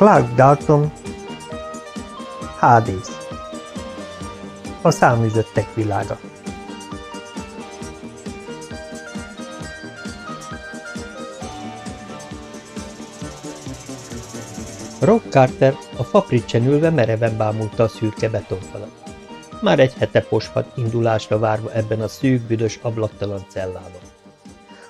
Clark Dalton, Hades, a száműzöttek világa. Rock Carter a fapricsen ülve mereven bámulta a szürke betonfalat. Már egy hete poshat indulásra várva ebben a szűk, büdös, ablaktalan cellában.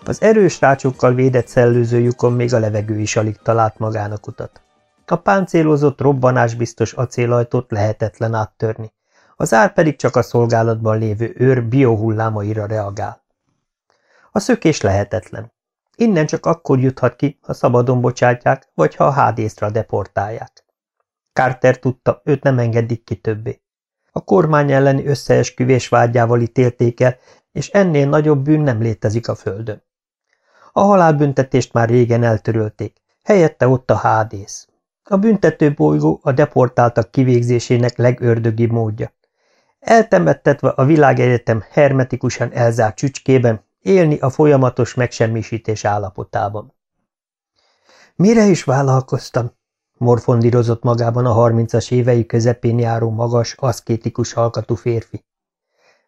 Az erős rácsokkal védett szellőzőjukon még a levegő is alig talált magának utat. A páncélozott, robbanásbiztos acélajtót lehetetlen áttörni, az ár pedig csak a szolgálatban lévő őr biohullámaira reagál. A szökés lehetetlen. Innen csak akkor juthat ki, ha szabadon bocsátják, vagy ha a hádészra deportálják. Carter tudta, őt nem engedik ki többé. A kormány elleni összeesküvés vágyával ítélték el, és ennél nagyobb bűn nem létezik a földön. A halálbüntetést már régen eltörölték, helyette ott a hádész. A büntető bolygó a deportáltak kivégzésének legördögibb módja. Eltemettetve a világegyetem hermetikusan elzárt csücskében, élni a folyamatos megsemmisítés állapotában. Mire is vállalkoztam? morfondírozott magában a harmincas évei közepén járó magas, aszkétikus halkatú férfi.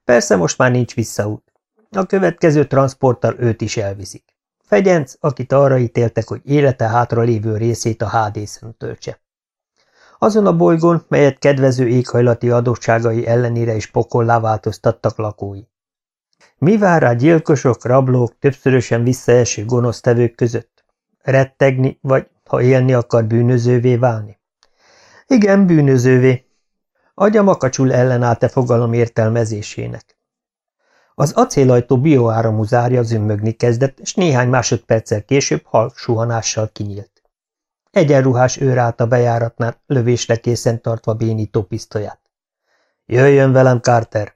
Persze most már nincs visszaút. A következő transporttal őt is elviszik. Fegyenc, akit arra ítéltek, hogy élete hátra lévő részét a hádészen töltse. Azon a bolygón, melyet kedvező éghajlati adottságai ellenére is pokollá változtattak lakói. Mi vár rá gyilkosok, rablók, többszörösen visszaeső gonosztevők között? Rettegni, vagy ha élni akar bűnözővé válni? Igen, bűnözővé. Agya makacsul ellenállt-e fogalom értelmezésének. Az acélajtó bioáramú zárja zümmögni kezdett, és néhány másodperccel később halk suhanással kinyílt. Egyenruhás őr állt a bejáratnál, lövésre készen tartva bénító pisztolyát. Jöjjön velem, Carter!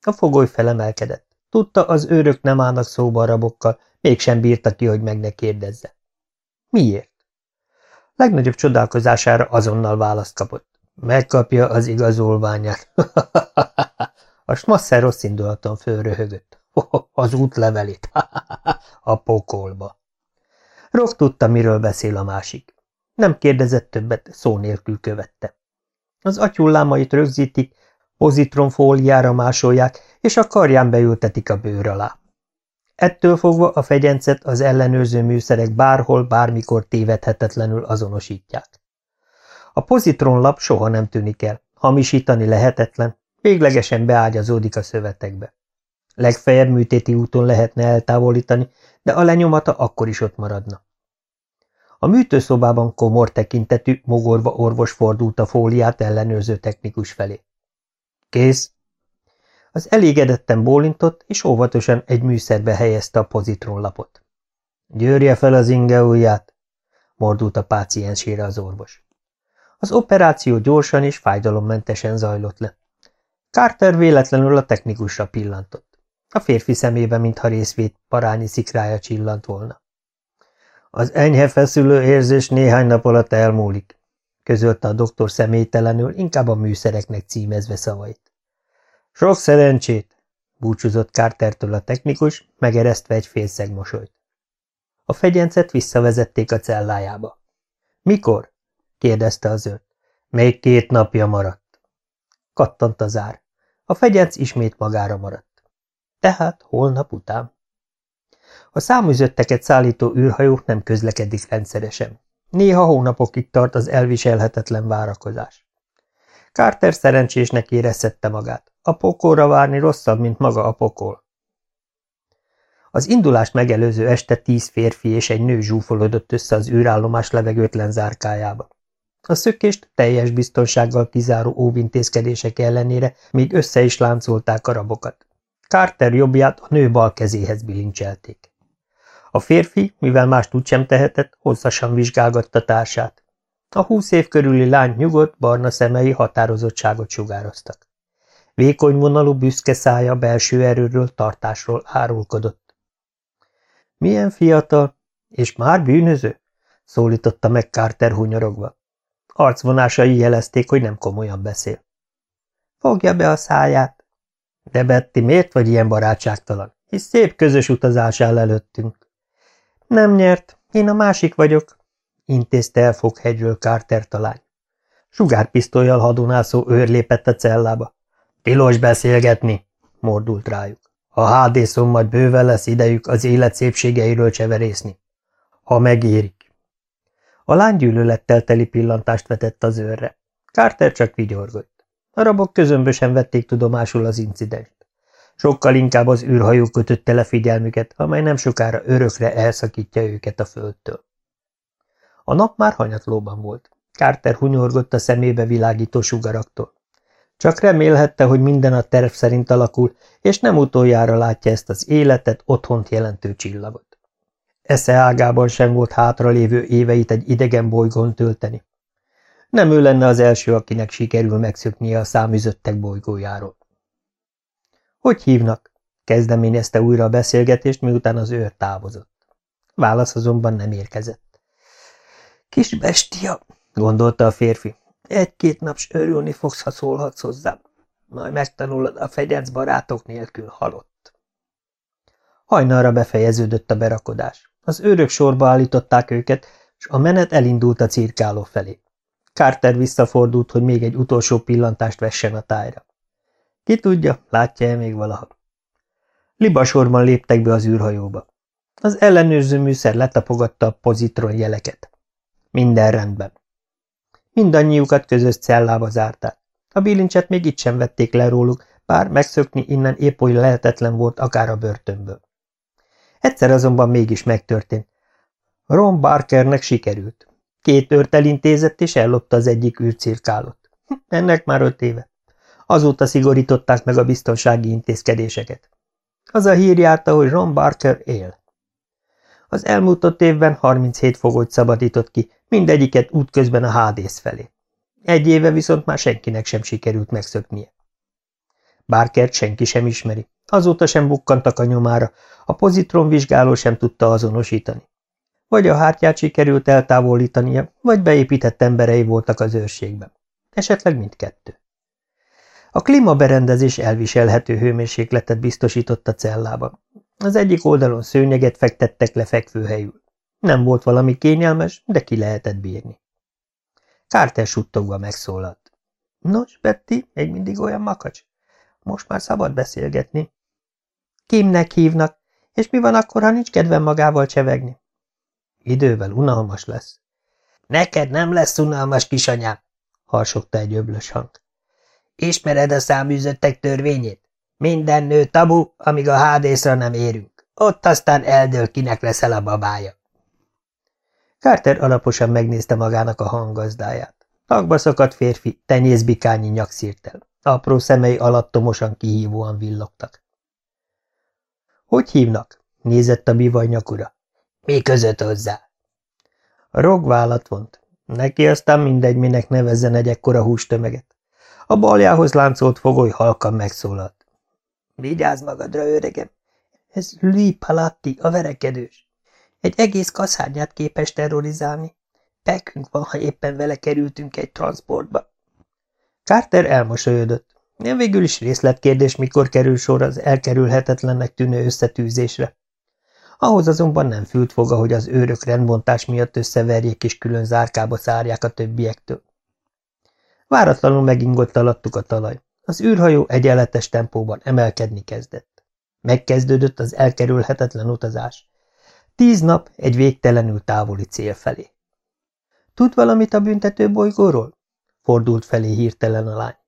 A fogoly felemelkedett. Tudta, az őrök nem állnak szóba a rabokkal, mégsem bírta ki, hogy meg ne kérdezze. Miért? Legnagyobb csodálkozására azonnal választ kapott. Megkapja az igazolványát. A smasszer rossz indulaton fölröhögött. Az útlevelét. A pokolba. Rock tudta, miről beszél a másik. Nem kérdezett többet, szó nélkül követte. Az atyullámait rögzítik, pozitronfóliára másolják, és a karján beültetik a bőr alá. Ettől fogva a fegyencet az ellenőrző műszerek bárhol, bármikor tévedhetetlenül azonosítják. A pozitronlap soha nem tűnik el, hamisítani lehetetlen, véglegesen beágyazódik a szövetekbe. Legfeljebb műtéti úton lehetne eltávolítani, de a lenyomata akkor is ott maradna. A műtőszobában komor tekintetű, mogorva orvos fordult a fóliát ellenőrző technikus felé. Kész. Az elégedetten bólintott, és óvatosan egy műszerbe helyezte a pozitronlapot. Győrje fel az inge ujját, mordult a páciensére az orvos. Az operáció gyorsan és fájdalommentesen zajlott le. Carter véletlenül a technikusra pillantott. A férfi szemébe, mintha részvét parányi szikrája csillant volna. Az enyhe feszülő érzés néhány nap alatt elmúlik, közölte a doktor személytelenül, inkább a műszereknek címezve szavait. Sok szerencsét, búcsúzott Cartertől a technikus, megeresztve egy félszeg mosolyt. A fegyencet visszavezették a cellájába. Mikor? kérdezte az őt. Még két napja maradt. Kattant az ár. A fegyenc ismét magára maradt. Tehát holnap után. A száműzötteket szállító űrhajó nem közlekedik rendszeresen. Néha hónapokig tart az elviselhetetlen várakozás. Carter szerencsésnek érezhette magát. A pokolra várni rosszabb, mint maga a pokol. Az indulást megelőző este tíz férfi és egy nő zsúfolódott össze az űrállomás levegőtlen zárkájába. A szökést teljes biztonsággal kizáró óvintézkedések ellenére még össze is láncolták a rabokat. Carter jobbját a nő bal kezéhez bilincselték. A férfi, mivel más tud sem tehetett, hosszasan vizsgálgatta társát. A húsz év körüli lány nyugodt, barna szemei határozottságot sugároztak. Vékony vonalú büszke szája belső erőről, tartásról árulkodott. Milyen fiatal, és már bűnöző? szólította meg Carter hunyorogva. Arcvonásai jelezték, hogy nem komolyan beszél. Fogja be a száját. De Betty, miért vagy ilyen barátságtalan? Hisz szép közös utazás áll előttünk. Nem nyert, én a másik vagyok. intézte el foghegyről Carter talány. Sugárpisztolyjal hadonászó őr lépett a cellába. Tilos beszélgetni, mordult rájuk. A hádészon majd bőven lesz idejük az élet szépségeiről cseverészni. Ha megérik. A lány gyűlölettel teli pillantást vetett az őrre. Carter csak vigyorgott. A rabok közömbösen vették tudomásul az incidenst. Sokkal inkább az űrhajó kötötte le figyelmüket, amely nem sokára örökre elszakítja őket a földtől. A nap már hanyatlóban volt. Carter hunyorgott a szemébe világító sugaraktól. Csak remélhette, hogy minden a terv szerint alakul, és nem utoljára látja ezt az életet, otthont jelentő csillagot. Esze ágában sem volt hátralévő éveit egy idegen bolygón tölteni. Nem ő lenne az első, akinek sikerül megszöknie a számüzöttek bolygójáról. Hogy hívnak? Kezdeményezte újra a beszélgetést, miután az őr távozott. Válasz azonban nem érkezett. Kis bestia, gondolta a férfi. Egy-két nap s örülni fogsz, ha szólhatsz hozzám. Majd megtanulod a fegyenc barátok nélkül halott. Hajnalra befejeződött a berakodás. Az őrök sorba állították őket, és a menet elindult a cirkáló felé. Carter visszafordult, hogy még egy utolsó pillantást vessen a tájra. Ki tudja, látja-e még valaha? Libasorban léptek be az űrhajóba. Az ellenőrző műszer letapogatta a pozitron jeleket. Minden rendben. Mindannyiukat közös cellába zárták. A bilincset még itt sem vették le róluk, bár megszökni innen épp oly lehetetlen volt akár a börtönből. Egyszer azonban mégis megtörtént. Ron Barkernek sikerült. Két őrt elintézett, és ellopta az egyik űrcirkálot. Ennek már öt éve. Azóta szigorították meg a biztonsági intézkedéseket. Az a hír járta, hogy Ron Barker él. Az elmúlt évben 37 fogolyt szabadított ki, mindegyiket útközben a hádész felé. Egy éve viszont már senkinek sem sikerült megszöknie. Barkert senki sem ismeri, azóta sem bukkantak a nyomára, a pozitron vizsgáló sem tudta azonosítani. Vagy a hártyát sikerült eltávolítania, vagy beépített emberei voltak az őrségben. Esetleg mindkettő. A klímaberendezés elviselhető hőmérsékletet biztosított a cellában. Az egyik oldalon szőnyeget fektettek le fekvőhelyül. Nem volt valami kényelmes, de ki lehetett bírni. Carter suttogva megszólalt. Nos, Betty, még mindig olyan makacs? Most már szabad beszélgetni. Kimnek hívnak, és mi van akkor, ha nincs kedvem magával csevegni? Idővel unalmas lesz. Neked nem lesz unalmas, kisanyám, harsogta egy öblös hang. Ismered a száműzöttek törvényét? Minden nő tabu, amíg a hádészra nem érünk. Ott aztán eldől, kinek leszel a babája. Carter alaposan megnézte magának a hangazdáját. Tagba szakadt férfi, tenyészbikányi nyakszírtel. Apró szemei alattomosan kihívóan villogtak. Hogy hívnak? nézett a bivaj nyakura. Mi között hozzá? A rogvállat vont. Neki aztán mindegy, minek nevezzen egy ekkora hústömeget. A baljához láncolt fogoly halkan megszólalt. Vigyázz magadra, öregem! Ez Louis Palatti, a verekedős. Egy egész kaszárnyát képes terrorizálni. Pekünk van, ha éppen vele kerültünk egy transportba. Carter elmosolyodott. Nem végül is részletkérdés, mikor kerül sor az elkerülhetetlennek tűnő összetűzésre. Ahhoz azonban nem fült foga, hogy az őrök rendbontás miatt összeverjék és külön zárkába szárják a többiektől. Váratlanul megingott alattuk a talaj. Az űrhajó egyenletes tempóban emelkedni kezdett. Megkezdődött az elkerülhetetlen utazás. Tíz nap egy végtelenül távoli cél felé. Tud valamit a büntető bolygóról? Fordult felé hirtelen a lány.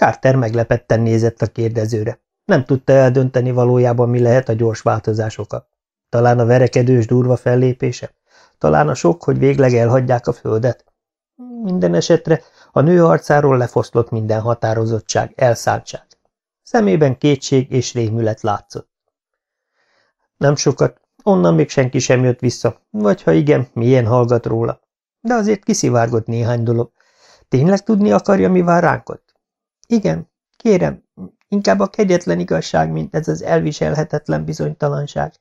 Carter meglepetten nézett a kérdezőre. Nem tudta eldönteni valójában, mi lehet a gyors változásokat. Talán a verekedős durva fellépése? Talán a sok, hogy végleg elhagyják a földet? Minden esetre a nő arcáról lefoszlott minden határozottság, elszántság. Szemében kétség és rémület látszott. Nem sokat, onnan még senki sem jött vissza, vagy ha igen, milyen hallgat róla. De azért kiszivárgott néhány dolog. Tényleg tudni akarja, mi vár ránk ott? Igen, kérem, inkább a kegyetlen igazság, mint ez az elviselhetetlen bizonytalanság.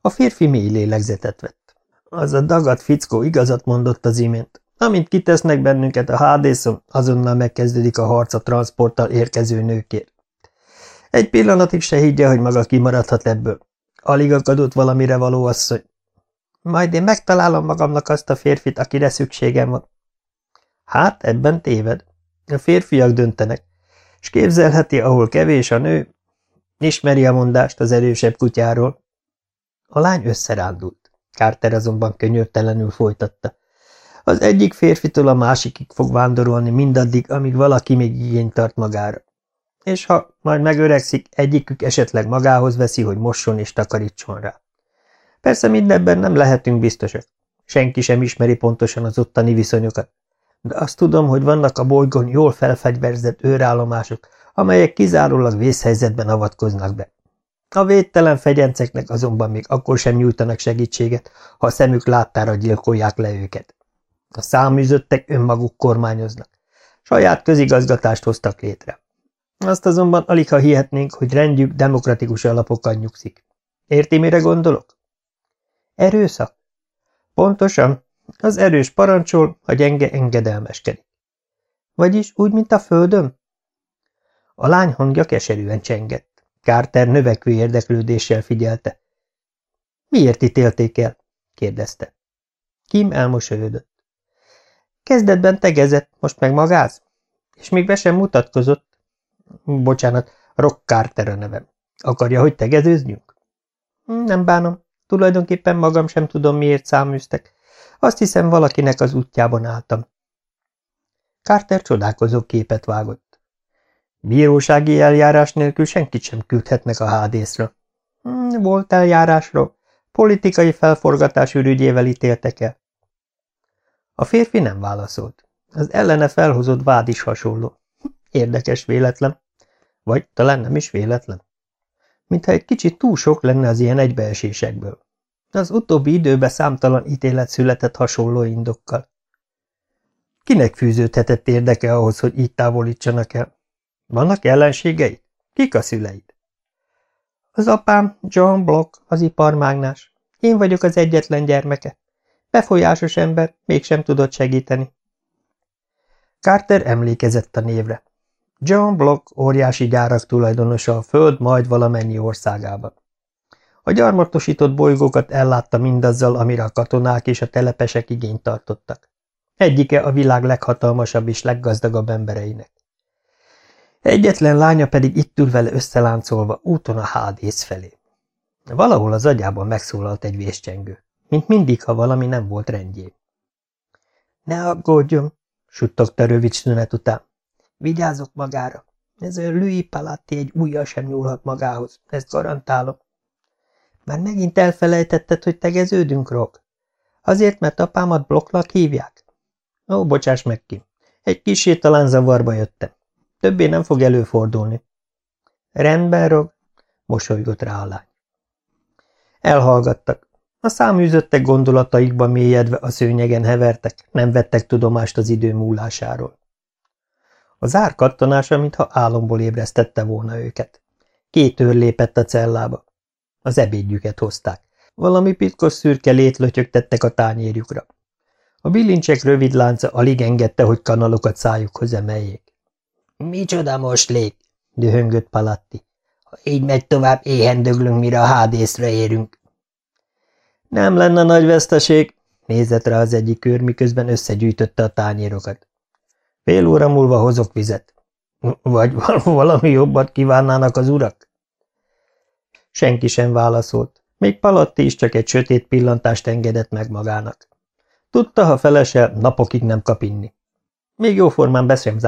A férfi mély lélegzetet vett. Az a dagat fickó igazat mondott az imént. Amint kitesznek bennünket a hádészon, azonnal megkezdődik a harc a transporttal érkező nőkért. Egy pillanatig se higgye, hogy maga kimaradhat ebből. Alig akadott valamire való asszony. Majd én megtalálom magamnak azt a férfit, akire szükségem van. Hát, ebben téved. A férfiak döntenek, és képzelheti, ahol kevés a nő, ismeri a mondást az erősebb kutyáról. A lány összerándult. Carter azonban könyörtelenül folytatta. Az egyik férfitől a másikig fog vándorolni mindaddig, amíg valaki még igényt tart magára. És ha majd megöregszik, egyikük esetleg magához veszi, hogy mosson és takarítson rá. Persze mindebben nem lehetünk biztosak. Senki sem ismeri pontosan az ottani viszonyokat. De azt tudom, hogy vannak a bolygón jól felfegyverzett őrállomások, amelyek kizárólag vészhelyzetben avatkoznak be. A védtelen fegyenceknek azonban még akkor sem nyújtanak segítséget, ha a szemük láttára gyilkolják le őket. A száműzöttek önmaguk kormányoznak. Saját közigazgatást hoztak létre. Azt azonban alig ha hihetnénk, hogy rendjük demokratikus alapokon nyugszik. Érti, mire gondolok? Erőszak? Pontosan. Az erős parancsol, a gyenge engedelmeskedik. Vagyis úgy, mint a földön? A lány hangja keserűen csengett. Carter növekvő érdeklődéssel figyelte. Miért ítélték el? kérdezte. Kim elmosolyodott. Kezdetben tegezett, most meg magáz? És még be sem mutatkozott. Bocsánat, Rock Carter a nevem. Akarja, hogy tegezőznyünk? Nem bánom. Tulajdonképpen magam sem tudom, miért száműztek. Azt hiszem, valakinek az útjában álltam. Carter csodálkozó képet vágott. Bírósági eljárás nélkül senkit sem küldhetnek a hádészra. Hmm, volt eljárásról. Politikai felforgatás ürügyével ítéltek el. A férfi nem válaszolt. Az ellene felhozott vád is hasonló. Érdekes véletlen. Vagy talán nem is véletlen. Mintha egy kicsit túl sok lenne az ilyen egybeesésekből. Az utóbbi időben számtalan ítélet született hasonló indokkal. Kinek fűződhetett érdeke ahhoz, hogy így távolítsanak el? Vannak ellenségei? Kik a szüleid? Az apám, John Block, az iparmágnás. Én vagyok az egyetlen gyermeke. Befolyásos ember, mégsem tudott segíteni. Carter emlékezett a névre. John Block óriási gyárak tulajdonosa a föld majd valamennyi országában. A gyarmatosított bolygókat ellátta mindazzal, amire a katonák és a telepesek igényt tartottak. Egyike a világ leghatalmasabb és leggazdagabb embereinek. Egyetlen lánya pedig itt ül vele összeláncolva úton a hádész felé. Valahol az agyában megszólalt egy véscsengő, mint mindig, ha valami nem volt rendjén. Ne aggódjon, suttogta rövid szünet után. Vigyázok magára. Ez a Louis Palatti egy újjal sem nyúlhat magához, ezt garantálom. Már megint elfelejtetted, hogy tegeződünk, Rock? Azért, mert apámat blokklak hívják? Ó, bocsáss meg ki. Egy kis talán zavarba jöttem. Többé nem fog előfordulni. Rendben, Rog, mosolygott rá a lány. Elhallgattak. A száműzöttek gondolataikban mélyedve a szőnyegen hevertek, nem vettek tudomást az idő múlásáról. A zár kattanása, mintha álomból ébresztette volna őket. Két őr lépett a cellába. Az ebédjüket hozták. Valami pitkos szürke lét lötyögtettek a tányérjukra. A bilincsek rövid lánca alig engedte, hogy kanalokat szájukhoz emeljék. – Micsoda most lét? – dühöngött Palatti. – Ha így megy tovább, éhen döglünk, mire a hádészre érünk. – Nem lenne nagy veszteség – nézett rá az egyik őr, miközben összegyűjtötte a tányérokat. – Fél óra múlva hozok vizet. – Vagy valami jobbat kívánnának az urak? Senki sem válaszolt. Még Palatti is csak egy sötét pillantást engedett meg magának. Tudta, ha felesel, napokig nem kap inni. Még jóformán be sem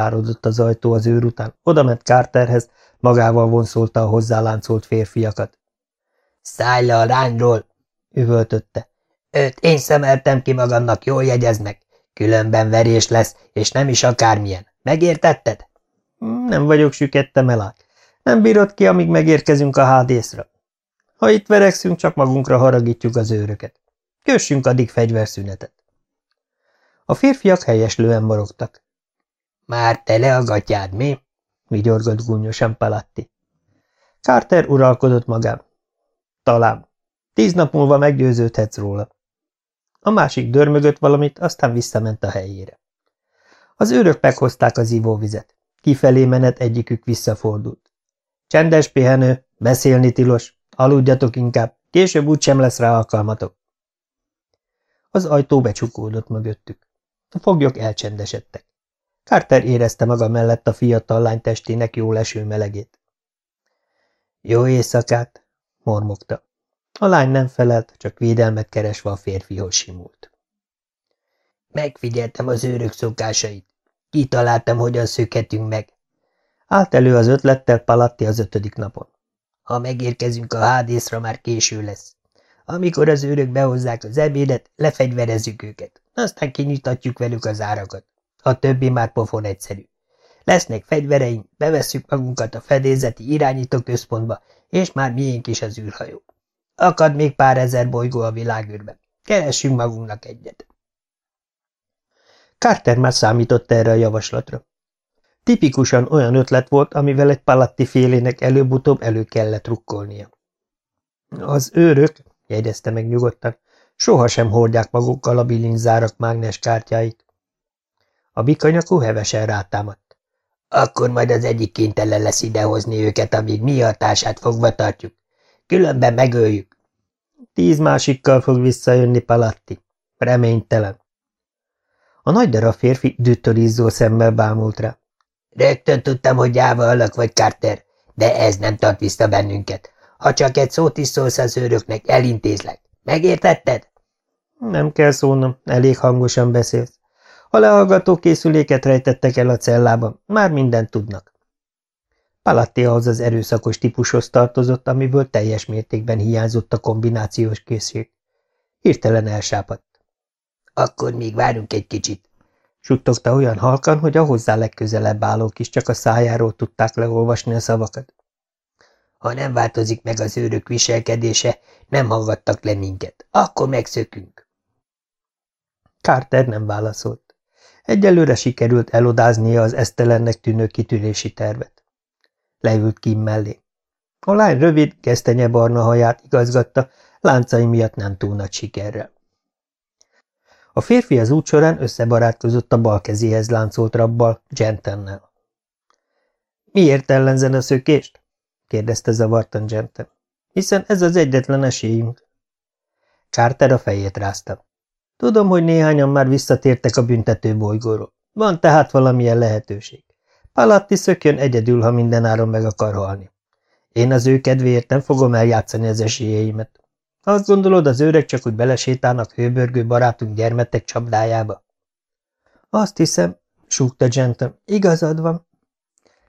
az ajtó az őr után, ment Carterhez, magával vonszolta a hozzáláncolt férfiakat. – Szállj le a lányról! – üvöltötte. – Őt én szemeltem ki magamnak, jól jegyeznek. Különben verés lesz, és nem is akármilyen. Megértetted? – Nem vagyok sükette melák. Nem bírod ki, amíg megérkezünk a hádészra. Ha itt verekszünk, csak magunkra haragítjuk az őröket. Kössünk addig fegyverszünetet. A férfiak helyeslően morogtak. Már tele a gatyád, mi? vigyorgott gúnyosan Palatti. Carter uralkodott magán. Talán. Tíz nap múlva meggyőződhetsz róla. A másik dörmögött valamit, aztán visszament a helyére. Az őrök meghozták az ivóvizet. Kifelé menet egyikük visszafordult. Csendes pihenő, beszélni tilos, Aludjatok inkább, később úgysem lesz rá alkalmatok. Az ajtó becsukódott mögöttük. A foglyok elcsendesedtek. Carter érezte maga mellett a fiatal lány testének jó leső melegét. Jó éjszakát, mormogta. A lány nem felelt, csak védelmet keresve a férfihoz simult. Megfigyeltem az őrök szokásait. Kitaláltam, hogyan szökhetünk meg. Állt elő az ötlettel Palatti az ötödik napon. Ha megérkezünk a hádészra, már késő lesz. Amikor az őrök behozzák az ebédet, lefegyverezzük őket, aztán kinyitatjuk velük az árakat. A többi már pofon egyszerű. Lesznek fegyvereink, bevesszük magunkat a fedélzeti irányító központba, és már miénk is az űrhajó. Akad még pár ezer bolygó a világűrben. Keressünk magunknak egyet. Carter már számított erre a javaslatra. Tipikusan olyan ötlet volt, amivel egy palatti félének előbb-utóbb elő kellett rukkolnia. Az őrök, jegyezte meg nyugodtan, sohasem hordják magukkal a bilinzárak mágnes kártyáit. A bikanyakú hevesen rátámadt. Akkor majd az egyik kénytelen lesz idehozni őket, amíg mi hatását fogva tartjuk. Különben megöljük. Tíz másikkal fog visszajönni Palatti. Reménytelen. A nagy darab férfi düttörízzó szemmel bámult rá. Rögtön tudtam, hogy gyáva alak vagy, Carter, de ez nem tart vissza bennünket. Ha csak egy szót is szólsz az őröknek, elintézlek. Megértetted? Nem kell szólnom, elég hangosan beszélsz. A lehallgató készüléket rejtettek el a cellában, már mindent tudnak. Palatti ahhoz az erőszakos típushoz tartozott, amiből teljes mértékben hiányzott a kombinációs készség. Hirtelen elsápadt. Akkor még várunk egy kicsit, suttogta olyan halkan, hogy a hozzá legközelebb állók is csak a szájáról tudták leolvasni a szavakat. Ha nem változik meg az őrök viselkedése, nem hallgattak le minket. Akkor megszökünk. Carter nem válaszolt. Egyelőre sikerült elodáznia az esztelennek tűnő kitűrési tervet. Leült Kim mellé. A lány rövid, barna haját igazgatta, láncai miatt nem túl nagy sikerrel. A férfi az út során összebarátkozott a bal kezéhez láncolt rabbal, Gentennel. – Miért ellenzen a szökést? – kérdezte zavartan Genten. – Hiszen ez az egyetlen esélyünk. Carter a fejét rázta. Tudom, hogy néhányan már visszatértek a büntető bolygóról. Van tehát valamilyen lehetőség. Palatti szökjön egyedül, ha mindenáron meg akar halni. Én az ő kedvéért nem fogom eljátszani az esélyeimet. Azt gondolod, az őrek csak úgy belesétálnak hőbörgő barátunk gyermetek csapdájába? Azt hiszem, súgta Jenton, igazad van.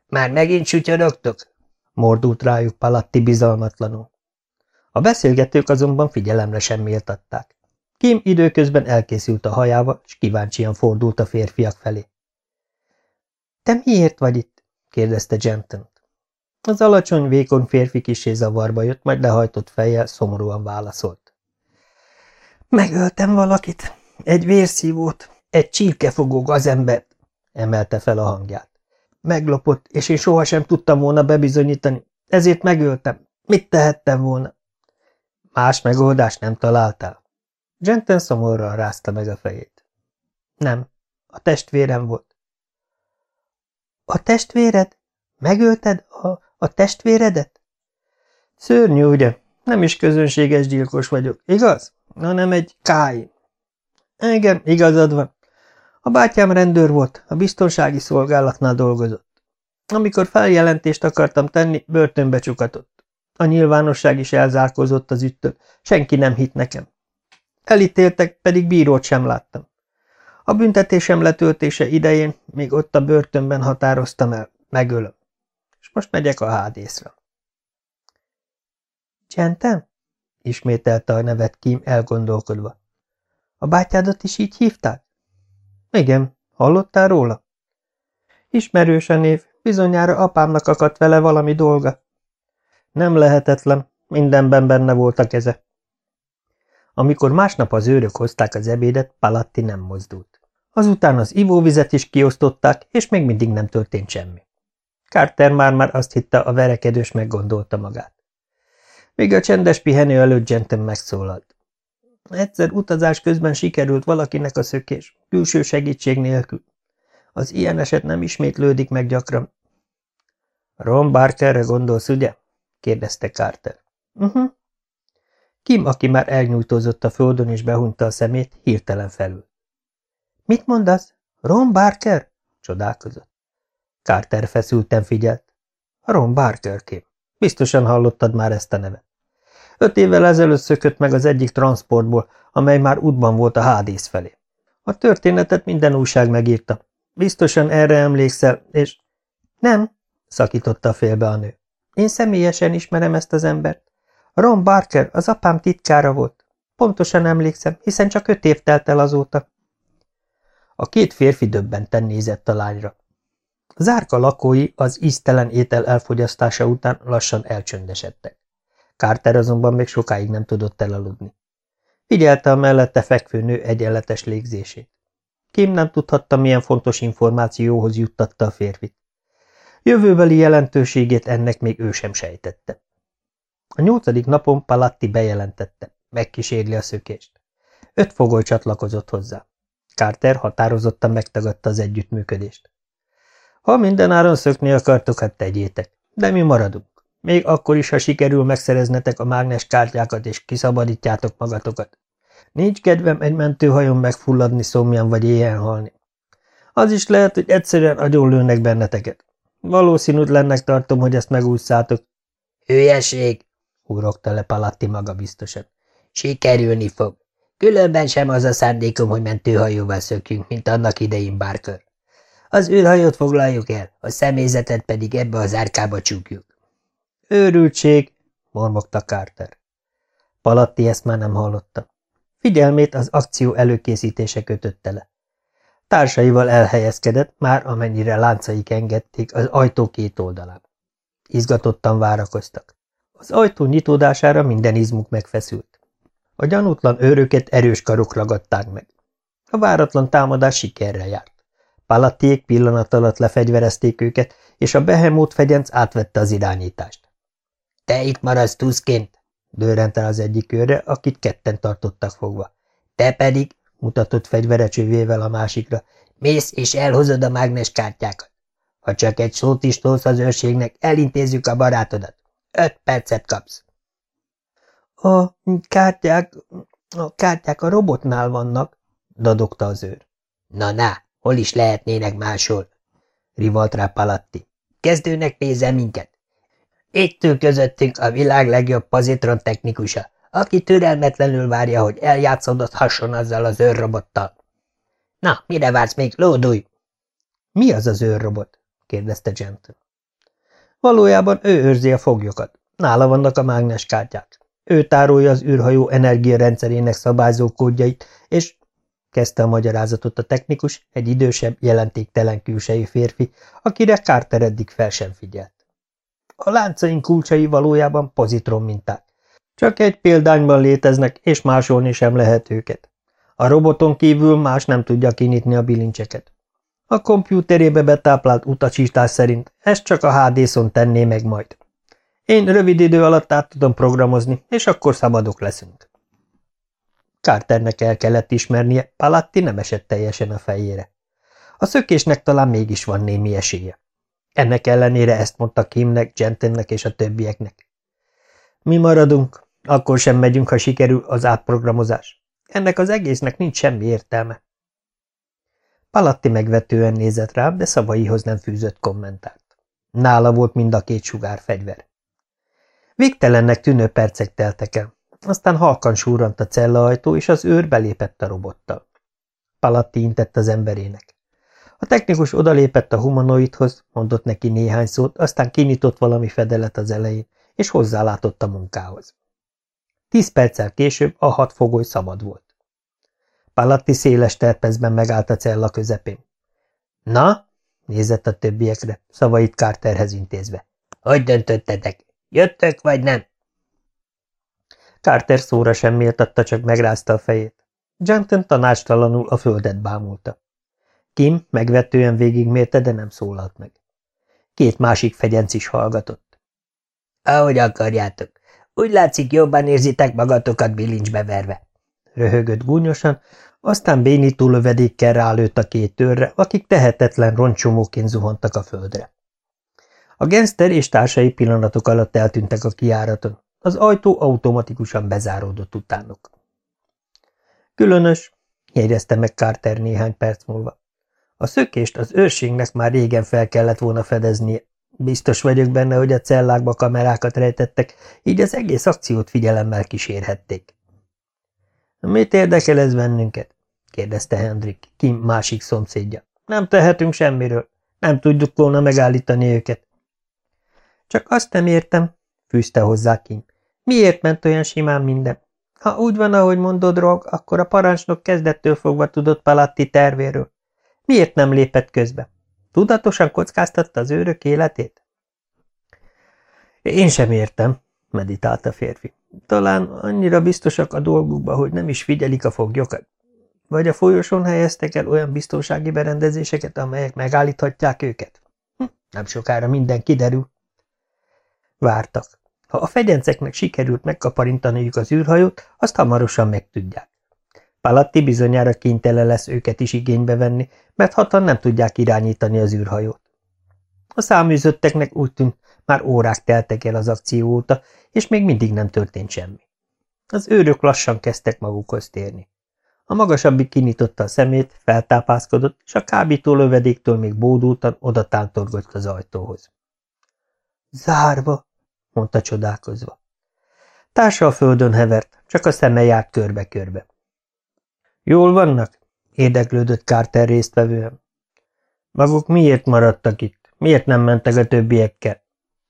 Már megint sütyörögtök? Mordult rájuk Palatti bizalmatlanul. A beszélgetők azonban figyelemre sem méltatták. Kim időközben elkészült a hajába, és kíváncsian fordult a férfiak felé. – Te miért vagy itt? – kérdezte Jenton. Az alacsony, vékony férfi kisé zavarba jött, majd lehajtott fejjel szomorúan válaszolt. Megöltem valakit. Egy vérszívót, egy csirkefogó gazembert, emelte fel a hangját. Meglopott, és én sohasem tudtam volna bebizonyítani, ezért megöltem. Mit tehettem volna? Más megoldást nem találtál? Jenten szomorúan rázta meg a fejét. Nem, a testvérem volt. A testvéred? Megölted a, a testvéredet? Szörnyű, ugye? Nem is közönséges gyilkos vagyok, igaz? Hanem egy káin. Igen, igazad van. A bátyám rendőr volt, a biztonsági szolgálatnál dolgozott. Amikor feljelentést akartam tenni, börtönbe csukatott. A nyilvánosság is elzárkozott az üttől, senki nem hitt nekem. Elítéltek, pedig bírót sem láttam. A büntetésem letöltése idején még ott a börtönben határoztam el, megölöm és most megyek a hádészra. Csentem? ismételte a nevet Kim elgondolkodva. A bátyádat is így hívták? Igen, hallottál róla? Ismerős a név, bizonyára apámnak akadt vele valami dolga. Nem lehetetlen, mindenben benne volt a keze. Amikor másnap az őrök hozták az ebédet, Palatti nem mozdult. Azután az ivóvizet is kiosztották, és még mindig nem történt semmi. Carter már-már azt hitte, a verekedős meggondolta magát. Még a csendes pihenő előtt Jentem megszólalt. Egyszer utazás közben sikerült valakinek a szökés, külső segítség nélkül. Az ilyen eset nem ismétlődik meg gyakran. Ron Barkerre gondolsz, ugye? kérdezte Carter. Uh -huh. Kim, aki már elnyújtózott a földön és behunyta a szemét, hirtelen felül. – Mit mondasz? Ron Barker? – csodálkozott. Carter feszülten figyelt. – Ron Barker, Kim. Biztosan hallottad már ezt a nevet. Öt évvel ezelőtt szökött meg az egyik transportból, amely már útban volt a Hádész felé. A történetet minden újság megírta. Biztosan erre emlékszel, és... Nem, szakította félbe a nő. Én személyesen ismerem ezt az embert. Ron Barker az apám titkára volt. Pontosan emlékszem, hiszen csak öt év telt el azóta. A két férfi döbbenten nézett a lányra. Zárka lakói az íztelen étel elfogyasztása után lassan elcsöndesedtek. Carter azonban még sokáig nem tudott elaludni. Figyelte a mellette fekvő nő egyenletes légzését. Kim nem tudhatta, milyen fontos információhoz juttatta a férfit. Jövőbeli jelentőségét ennek még ő sem sejtette. A nyolcadik napon Palatti bejelentette, megkísérli a szökést. Öt fogoly csatlakozott hozzá. Carter határozottan megtagadta az együttműködést. Ha mindenáron szökni akartok, hát tegyétek, de mi maradunk. Még akkor is, ha sikerül megszereznetek a mágnes kártyákat és kiszabadítjátok magatokat. Nincs kedvem egy mentőhajón megfulladni szomjan vagy éjjel halni. Az is lehet, hogy egyszerűen agyonlőnek benneteket. Valószínűtlennek tartom, hogy ezt megúszszátok. Hülyeség, húrogta le Palatti maga biztosan. Sikerülni fog. Különben sem az a szándékom, hogy mentőhajóval szökjünk, mint annak idején Barker. Az űrhajót foglaljuk el, a személyzetet pedig ebbe az árkába csukjuk. Őrültség, mormogta Carter. Palatti ezt már nem hallotta. Figyelmét az akció előkészítése kötötte le. Társaival elhelyezkedett, már amennyire láncaik engedték az ajtó két oldalán. Izgatottan várakoztak. Az ajtó nyitódására minden izmuk megfeszült. A gyanútlan őröket erős karok ragadták meg. A váratlan támadás sikerre járt. Palattiék pillanat alatt lefegyverezték őket, és a behemót fegyenc átvette az irányítást. – Te itt maradsz tuszként! – dőrent el az egyik őre, akit ketten tartottak fogva. – Te pedig – mutatott fegyverecsővével a másikra – mész és elhozod a mágnes kártyákat. Ha csak egy szót is tolsz az őrségnek, elintézzük a barátodat. Öt percet kapsz. – A kártyák, a kártyák a robotnál vannak – dadogta az őr. – Na-na, Hol is lehetnének máshol? Rivalt rá Palatti. Kezdőnek nézze minket. Itt közöttünk a világ legjobb pozitron technikusa, aki türelmetlenül várja, hogy eljátszódhasson azzal az őrrobottal. Na, mire vársz még, lódulj? Mi az az őrrobot? kérdezte Jenton. Valójában ő őrzi a foglyokat. Nála vannak a mágneskártyák. Ő tárolja az űrhajó energiarendszerének szabályzó kódjait, és kezdte a magyarázatot a technikus, egy idősebb, jelentéktelen külsejű férfi, akire Carter eddig fel sem figyelt. A láncaink kulcsai valójában pozitron minták. Csak egy példányban léteznek, és másolni sem lehet őket. A roboton kívül más nem tudja kinyitni a bilincseket. A kompjúterébe betáplált utasítás szerint ezt csak a HD-szon tenné meg majd. Én rövid idő alatt át tudom programozni, és akkor szabadok leszünk. Carternek el kellett ismernie, Palatti nem esett teljesen a fejére. A szökésnek talán mégis van némi esélye. Ennek ellenére ezt mondta Kimnek, Jentennek és a többieknek. Mi maradunk, akkor sem megyünk, ha sikerül az átprogramozás. Ennek az egésznek nincs semmi értelme. Palatti megvetően nézett rám, de szavaihoz nem fűzött kommentárt. Nála volt mind a két sugár fegyver. Végtelennek tűnő percek teltek el. Aztán halkan súrant a cellaajtó, és az őr belépett a robottal. Palatti intett az emberének. A technikus odalépett a humanoidhoz, mondott neki néhány szót, aztán kinyitott valami fedelet az elején, és hozzálátott a munkához. Tíz perccel később a hat fogoly szabad volt. Palatti széles terpezben megállt a cella közepén. Na? nézett a többiekre, szavait Carterhez intézve. Hogy döntöttetek? Jöttök vagy nem? Carter szóra sem méltatta, csak megrázta a fejét. Jenton tanástalanul a földet bámulta. Kim megvetően végigmérte, de nem szólalt meg. Két másik fegyenc is hallgatott. Ahogy akarjátok. Úgy látszik, jobban érzitek magatokat bilincsbe verve. Röhögött gúnyosan, aztán bénító lövedékkel rálőtt a két őrre, akik tehetetlen roncsomóként zuhantak a földre. A genszter és társai pillanatok alatt eltűntek a kiáraton. Az ajtó automatikusan bezáródott utánuk. Különös, jegyezte meg Carter néhány perc múlva. A szökést az őrségnek már régen fel kellett volna fedeznie. Biztos vagyok benne, hogy a cellákba kamerákat rejtettek, így az egész akciót figyelemmel kísérhették. Mit érdekel ez bennünket? kérdezte Hendrik, Kim másik szomszédja. Nem tehetünk semmiről. Nem tudjuk volna megállítani őket. Csak azt nem értem, fűzte hozzá Kim. Miért ment olyan simán minden? Ha úgy van, ahogy mondod, Rog, akkor a parancsnok kezdettől fogva tudott Palatti tervéről. Miért nem lépett közbe? Tudatosan kockáztatta az őrök életét? Én sem értem, meditált a férfi. Talán annyira biztosak a dolgukba, hogy nem is figyelik a foglyokat. Vagy a folyosón helyeztek el olyan biztonsági berendezéseket, amelyek megállíthatják őket? Hm, nem sokára minden kiderül. Vártak. Ha a fegyenceknek sikerült megkaparintaniuk az űrhajót, azt hamarosan megtudják. Palatti bizonyára kénytelen lesz őket is igénybe venni, mert hatan nem tudják irányítani az űrhajót. A száműzötteknek úgy tűnt, már órák teltek el az akció óta, és még mindig nem történt semmi. Az őrök lassan kezdtek magukhoz térni. A magasabbik kinyitotta a szemét, feltápászkodott, és a kábító lövedéktől még bódultan oda tántorgott az ajtóhoz. Zárva, mondta csodálkozva. Társa a földön hevert, csak a szeme járt körbe-körbe. Jól vannak? érdeklődött Carter résztvevően. Maguk miért maradtak itt? Miért nem mentek a többiekkel?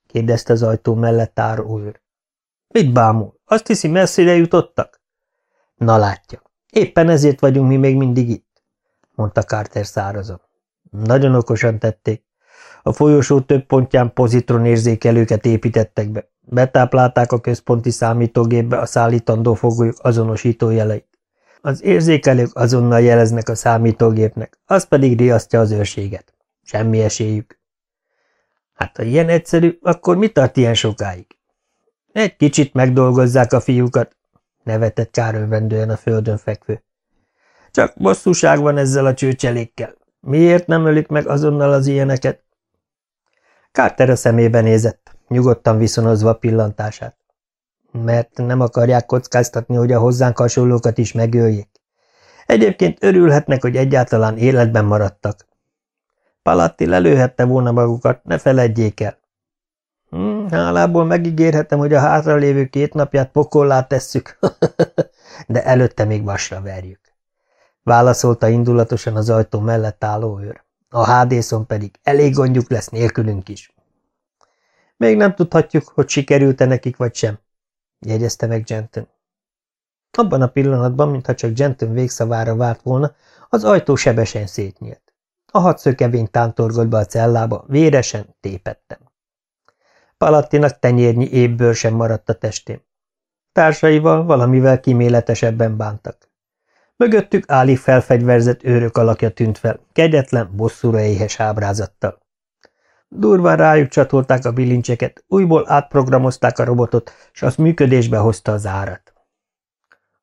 kérdezte az ajtó mellett álló őr. Mit bámul? Azt hiszi, messzire jutottak? Na látja, éppen ezért vagyunk mi még mindig itt, mondta Carter szárazon. Nagyon okosan tették. A folyosó több pontján pozitron érzékelőket építettek be. Betáplálták a központi számítógépbe a szállítandó fogolyok azonosító jeleit. Az érzékelők azonnal jeleznek a számítógépnek, az pedig riasztja az őrséget. Semmi esélyük. Hát, ha ilyen egyszerű, akkor mi tart ilyen sokáig? Egy kicsit megdolgozzák a fiúkat, nevetett kárővendően a földön fekvő. Csak bosszúság van ezzel a csőcselékkel. Miért nem ölik meg azonnal az ilyeneket? Carter a szemébe nézett, nyugodtan viszonozva a pillantását. Mert nem akarják kockáztatni, hogy a hozzánk hasonlókat is megöljék. Egyébként örülhetnek, hogy egyáltalán életben maradtak. Palatti lelőhette volna magukat, ne feledjék el. Hm, hálából megígérhetem, hogy a hátralévő két napját pokollá tesszük, de előtte még vasra verjük. Válaszolta indulatosan az ajtó mellett álló őr. A hádészon pedig elég gondjuk lesz nélkülünk is. Még nem tudhatjuk, hogy sikerült-e nekik vagy sem, jegyezte meg Jenton. Abban a pillanatban, mintha csak Jenton végszavára várt volna, az ajtó sebesen szétnyílt. A hadszökevény tántorgott be a cellába, véresen tépettem. Palattinak tenyérnyi ébből sem maradt a testén. Társaival valamivel kiméletesebben bántak. Mögöttük áli felfegyverzett őrök alakja tűnt fel, kegyetlen, bosszúra éhes ábrázattal. Durván rájuk csatolták a bilincseket, újból átprogramozták a robotot, és az működésbe hozta az árat.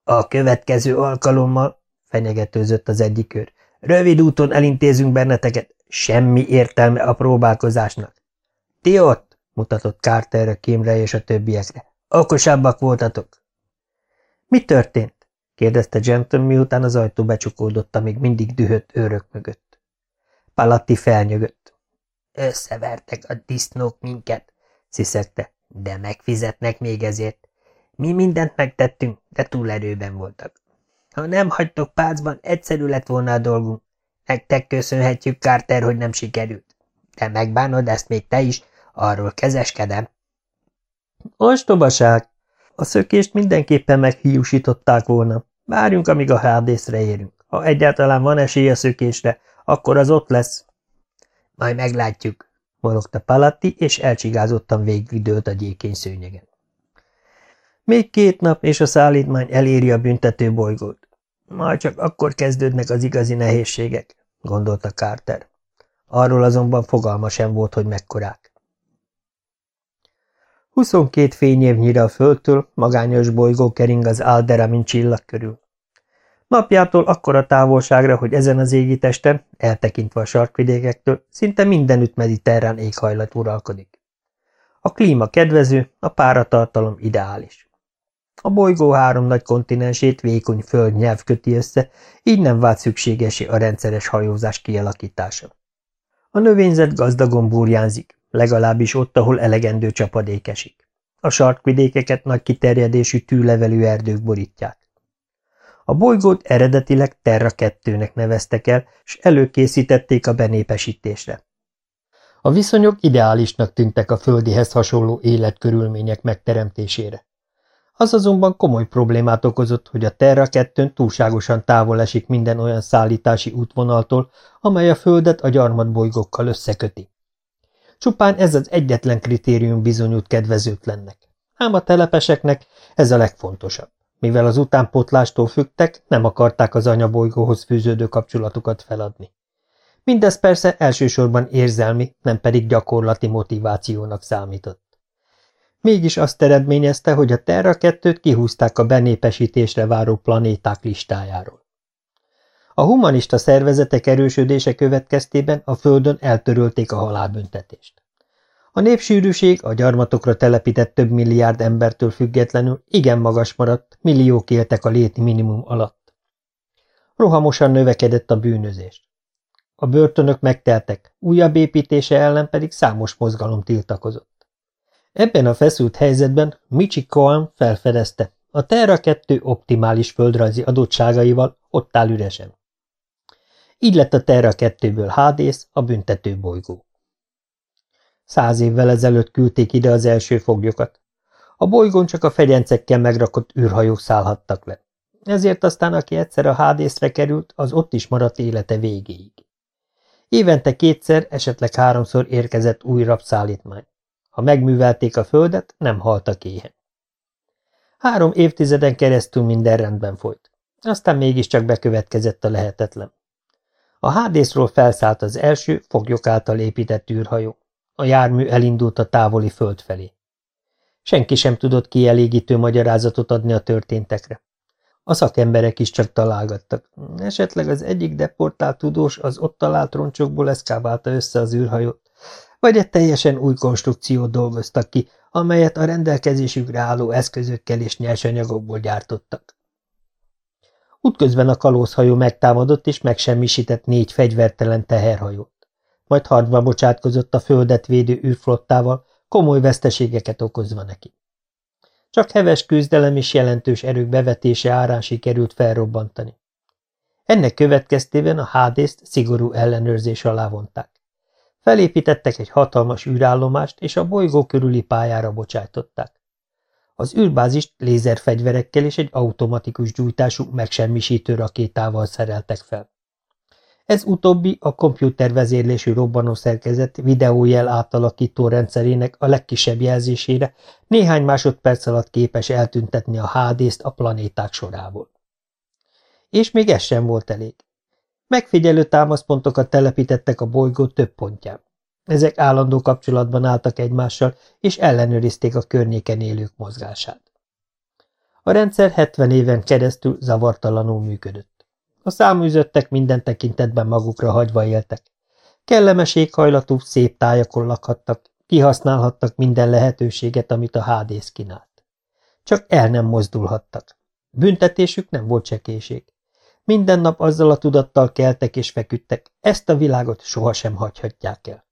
A következő alkalommal, fenyegetőzött az egyik őr, rövid úton elintézünk benneteket, semmi értelme a próbálkozásnak. Ti ott, mutatott Carterre, Kimre és a többiekre. Okosabbak voltatok. Mi történt? Kérdezte Jenton, miután az ajtó becsukódott még mindig dühött őrök mögött. Palatti felnyögött. Összevertek a disznók minket, sziszegte, de megfizetnek még ezért. Mi mindent megtettünk, de túl erőben voltak. Ha nem hagytok pácban, egyszerű lett volna a dolgunk. Nektek köszönhetjük, Carter, hogy nem sikerült. De megbánod ezt még te is, arról kezeskedem. Ostobaság! A szökést mindenképpen meghiúsították volna. Várjunk, amíg a hádészre érünk. Ha egyáltalán van esély a szökésre, akkor az ott lesz. Majd meglátjuk, morogta Palatti, és elcsigázottan végigdőlt a gyékény szőnyegen. Még két nap, és a szállítmány eléri a büntető bolygót. Majd csak akkor kezdődnek az igazi nehézségek, gondolta Carter. Arról azonban fogalma sem volt, hogy mekkorák. 22 fényévnyire a földtől magányos bolygó kering az Alderamin csillag körül. Napjától akkora távolságra, hogy ezen az égitesten, eltekintve a sarkvidékektől, szinte mindenütt mediterrán éghajlat uralkodik. A klíma kedvező, a páratartalom ideális. A bolygó három nagy kontinensét vékony földnyelv köti össze, így nem vált szükségesé a rendszeres hajózás kialakítása. A növényzet gazdagon burjánzik, legalábbis ott, ahol elegendő csapadék esik. A sarkvidékeket nagy kiterjedésű tűlevelű erdők borítják. A bolygót eredetileg Terra 2-nek neveztek el, és előkészítették a benépesítésre. A viszonyok ideálisnak tűntek a földihez hasonló életkörülmények megteremtésére. Az azonban komoly problémát okozott, hogy a Terra 2 túlságosan távol esik minden olyan szállítási útvonaltól, amely a Földet a gyarmatbolygókkal összeköti. Csupán ez az egyetlen kritérium bizonyult kedvezőtlennek. Ám a telepeseknek ez a legfontosabb. Mivel az utánpótlástól fügtek, nem akarták az anyabolygóhoz fűződő kapcsolatukat feladni. Mindez persze elsősorban érzelmi, nem pedig gyakorlati motivációnak számított. Mégis azt eredményezte, hogy a Terra 2 kihúzták a benépesítésre váró planéták listájáról. A humanista szervezetek erősödése következtében a Földön eltörölték a halálbüntetést. A népsűrűség a gyarmatokra telepített több milliárd embertől függetlenül igen magas maradt, milliók éltek a léti minimum alatt. Rohamosan növekedett a bűnözés. A börtönök megteltek, újabb építése ellen pedig számos mozgalom tiltakozott. Ebben a feszült helyzetben Michi Cohen felfedezte, a Terra 2 optimális földrajzi adottságaival ott áll üresen. Így lett a Terra 2-ből Hádész, a büntető bolygó. Száz évvel ezelőtt küldték ide az első foglyokat. A bolygón csak a fegyencekkel megrakott űrhajók szállhattak le. Ezért aztán, aki egyszer a hádészre került, az ott is maradt élete végéig. Évente kétszer, esetleg háromszor érkezett új rabszállítmány. Ha megművelték a földet, nem haltak éhen. Három évtizeden keresztül minden rendben folyt. Aztán mégiscsak bekövetkezett a lehetetlen. A hádészról felszállt az első, foglyok által épített űrhajó. A jármű elindult a távoli föld felé. Senki sem tudott kielégítő magyarázatot adni a történtekre. A szakemberek is csak találgattak. Esetleg az egyik deportált tudós az ott talált roncsokból eszkáválta össze az űrhajót, vagy egy teljesen új konstrukciót dolgoztak ki, amelyet a rendelkezésükre álló eszközökkel és nyersanyagokból gyártottak. Útközben a kalózhajó megtámadott és megsemmisített négy fegyvertelen teherhajót majd harcba bocsátkozott a földet védő űrflottával, komoly veszteségeket okozva neki. Csak heves küzdelem és jelentős erők bevetése árán sikerült felrobbantani. Ennek következtében a hádészt szigorú ellenőrzés alá vonták. Felépítettek egy hatalmas űrállomást, és a bolygó körüli pályára bocsájtották. Az űrbázist lézerfegyverekkel és egy automatikus gyújtású megsemmisítő rakétával szereltek fel. Ez utóbbi a kompjútervezérlésű robbanószerkezet videójel átalakító rendszerének a legkisebb jelzésére néhány másodperc alatt képes eltüntetni a hádészt a planéták sorából. És még ez sem volt elég. Megfigyelő támaszpontokat telepítettek a bolygó több pontján. Ezek állandó kapcsolatban álltak egymással, és ellenőrizték a környéken élők mozgását. A rendszer 70 éven keresztül zavartalanul működött. A száműzöttek minden tekintetben magukra hagyva éltek. Kellemes éghajlatú, szép tájakon lakhattak, kihasználhattak minden lehetőséget, amit a hádész kínált. Csak el nem mozdulhattak. Büntetésük nem volt csekéség. Minden nap azzal a tudattal keltek és feküdtek, ezt a világot sohasem hagyhatják el.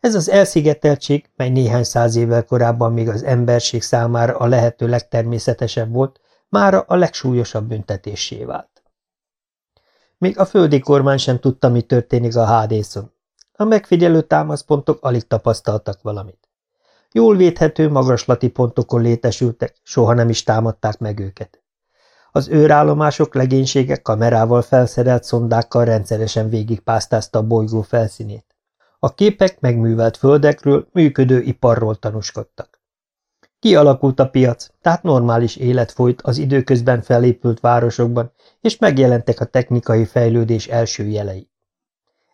Ez az elszigeteltség, mely néhány száz évvel korábban még az emberség számára a lehető legtermészetesebb volt, mára a legsúlyosabb büntetésé vált. Még a földi kormány sem tudta, mi történik a hádészon. A megfigyelő támaszpontok alig tapasztaltak valamit. Jól védhető magaslati pontokon létesültek, soha nem is támadták meg őket. Az őrállomások legénysége kamerával felszerelt szondákkal rendszeresen végigpásztázta a bolygó felszínét. A képek megművelt földekről, működő iparról tanúskodtak. Kialakult a piac, tehát normális élet folyt az időközben felépült városokban, és megjelentek a technikai fejlődés első jelei.